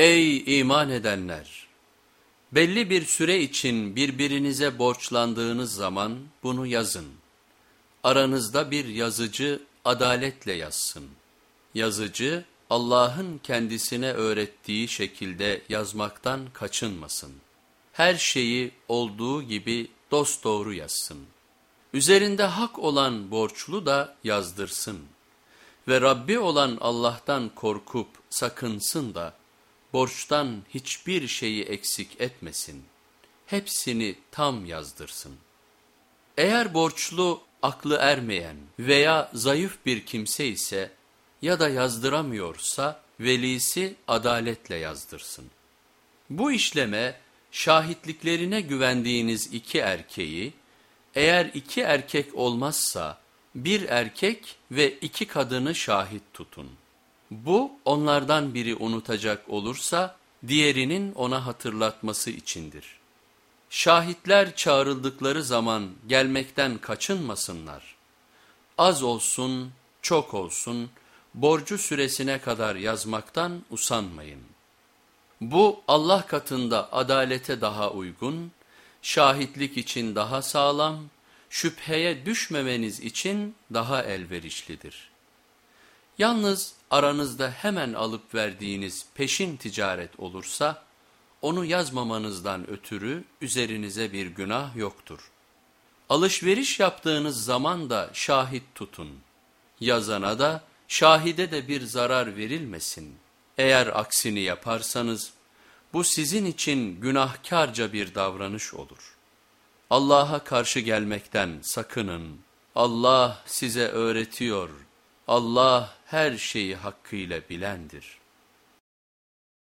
Ey iman edenler! Belli bir süre için birbirinize borçlandığınız zaman bunu yazın. Aranızda bir yazıcı adaletle yazsın. Yazıcı Allah'ın kendisine öğrettiği şekilde yazmaktan kaçınmasın. Her şeyi olduğu gibi dosdoğru yazsın. Üzerinde hak olan borçlu da yazdırsın. Ve Rabbi olan Allah'tan korkup sakınsın da borçtan hiçbir şeyi eksik etmesin. Hepsini tam yazdırsın. Eğer borçlu aklı ermeyen veya zayıf bir kimse ise ya da yazdıramıyorsa velisi adaletle yazdırsın. Bu işleme şahitliklerine güvendiğiniz iki erkeği eğer iki erkek olmazsa bir erkek ve iki kadını şahit tutun. Bu onlardan biri unutacak olursa diğerinin ona hatırlatması içindir. Şahitler çağrıldıkları zaman gelmekten kaçınmasınlar. Az olsun, çok olsun, borcu süresine kadar yazmaktan usanmayın. Bu Allah katında adalete daha uygun, şahitlik için daha sağlam, şüpheye düşmemeniz için daha elverişlidir. Yalnız aranızda hemen alıp verdiğiniz peşin ticaret olursa, onu yazmamanızdan ötürü üzerinize bir günah yoktur. Alışveriş yaptığınız zaman da şahit tutun. Yazana da şahide de bir zarar verilmesin. Eğer aksini yaparsanız bu sizin için günahkarca bir davranış olur. Allah'a karşı gelmekten sakının. Allah size öğretiyor. Allah her şeyi hakkıyla bilendir.